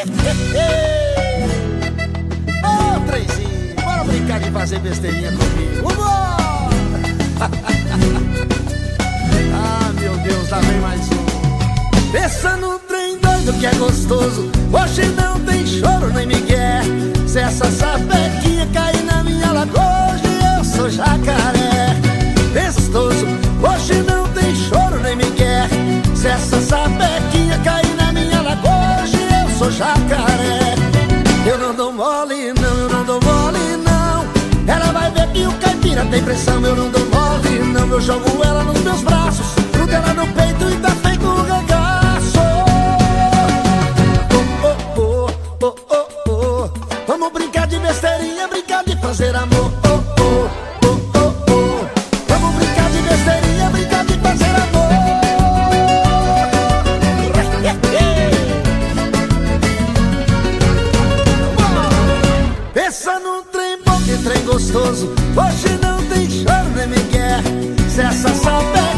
Ô, oh, trenzinho, bora brincar de fazer besteirinha comigo. Vambora! ah, meu Deus, lá vem mais um. Pensa no trem doido que é gostoso. Hoje não tem choro nem migué. Se essa sapequinha cair na minha lagoa, hoje eu sou jacaré. Gostoso, hoje não tem choro nem migué. Se essa Eu não dou mole, não, eu não dou mole, não. Ela vai ver que o caipira tem pressão, eu não dou mole, não. Eu jogo ela nos meus braços, grudo ela no peito e tá feito um regaço. Oh, oh, oh, oh, oh, oh. Vamos brincar de besteirinha, brincar de fazer amor. Pensa num trem bom, que trem gostoso. Hoje não tem choro nem migué. Se essa sapequinha